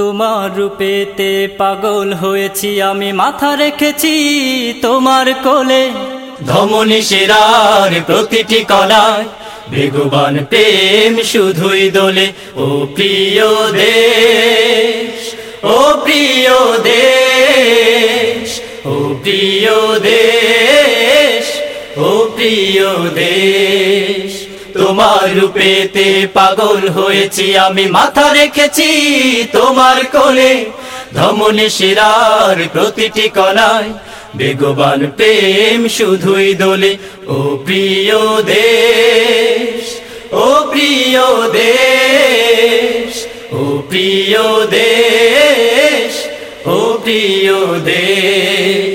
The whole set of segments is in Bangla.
তোমার রূপেতে পাগল হয়েছি, আমি মাথা রেখেছি তোমার কোলে। ধমনী সেরার প্রতিটি কলায় বেগবান প্রেম শুধুই দোলে। ও প্রিয় দেশ, ও প্রিয় দেশ, ও প্রিয় দেশ, ও প্রিয় দেশ। তোমার রূপেতে পাগল হয়েছি, আমি মাথা রেখেছি তোমার কোলে। ধমনী শিরার প্রতিটি কণায় বেগবান প্রেম শুধুই দোলে। ও প্রিয় দেশ, ও প্রিয় দেশ, ও প্রিয় দেশ, ও প্রিয় দেশ।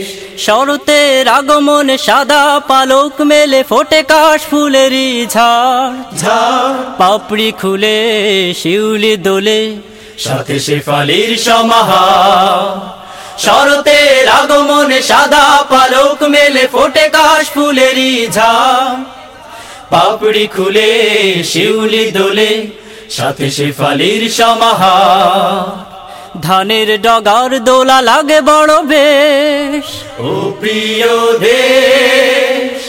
শরতের আগমন সাদা পালক মেলে ফোটে কাশ ফুলেরই ঝাড়। ঝাড়। পাপড়ি খুলে শিউলি দোলে সাথে শেফালির সমাহা শরতের আগমনে সাদা পালক মেলে ফোটে কাশ ফুলেরই ঝাম পাপড়ি খুলে শিউলি দোলে সাথে শেফালির সমাহা ধানের ডগার দোলা লাগে বড় বেশ। ও প্রিয় দেশ,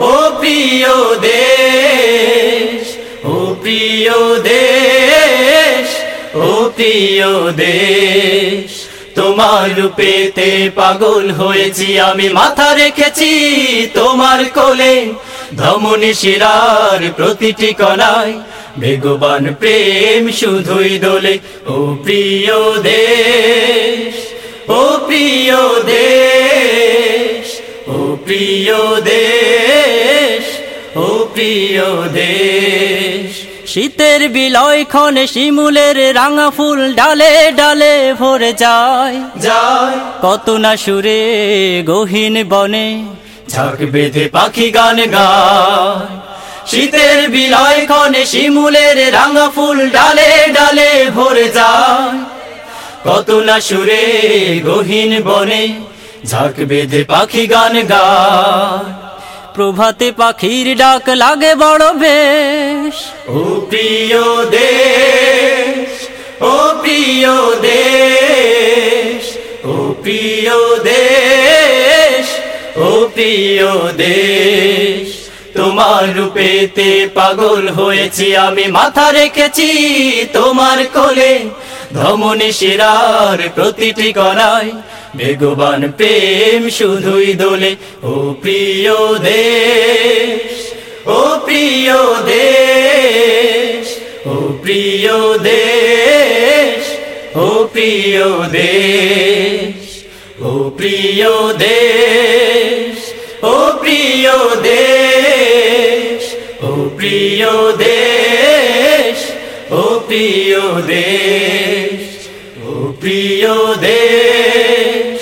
ও প্রিয় দেশ, ও প্রিয় দেশ, ও প্রিয় দেশ। তোমার রূপেতে পাগল হয়েছি, আমি মাথা রেখেছি তোমার কোলে। ধমনী শিরার প্রতিটি কলায় বেগবান প্রেম শুধুই দোলে ও প্রিয় দেশ ও প্রিয় দেশ ও প্রিয় দেশ ও প্রিয় দেশ। শীতের বিলয় ক্ষণে শিমুলের রাঙা ফুল ডালে ডালে ভরে যায়। যায়। কত না সুরে গহীন বনে ঝাঁক বেঁধে পাখি গান গায়। শীতের বিলয় ক্ষণে শিমুলের রাঙা ফুল ডালে ডালে ভরে যায়। কত না সুরে গহীন বনে ঝাঁক বেঁধে পাখি গান গায়। প্রভাতে পাখির ডাক লাগে বড় বেশ। ও প্রিয় দেশ, ও প্রিয় দেশ, ও প্রিয় দেশ, ও প্রিয় দেশ। তোমার রূপেতে পাগল হয়েছি আমি, মাথা রেখেছি তোমার কোলে। ধমনী শিরার প্রতিটি কণায় বেগবান প্রেম শুধুই দোলে। ও প্রিয় দেশ, ও প্রিয় দেশ, ও প্রিয় দেশ, ও প্রিয় দেশ, ও প্রিয় দেশ। প্রিয় দেশ, ও প্রিয় দেশ, ও প্রিয় দেশ,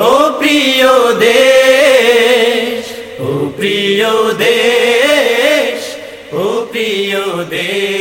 ও প্রিয় দেশ, ও প্রিয় দেশ, ও প্রিয় দেশ।